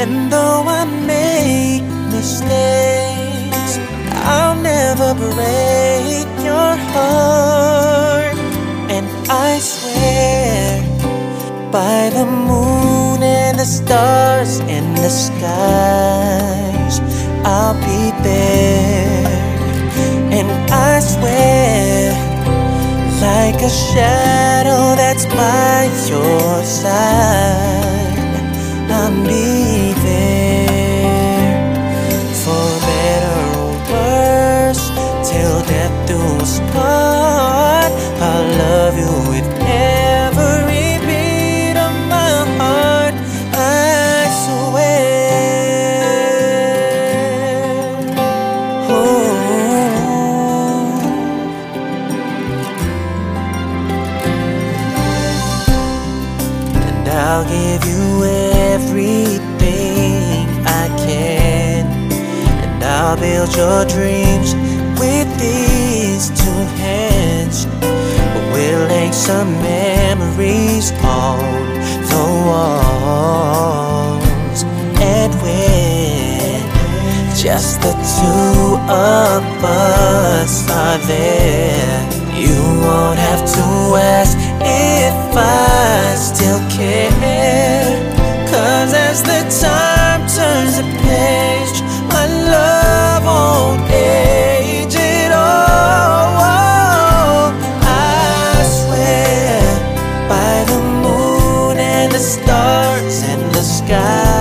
And though I make mistakes, I'll never break your heart. And I swear by the moon and the stars in the skies, I'll be there. And I swear, like a shadow that's by your side, I'll be I'll give you everything I can. And I'll build your dreams with these two hands. We'll hang some memories on the walls. And when just the two of us are there, you won't have to ask if I still the stars in the sky.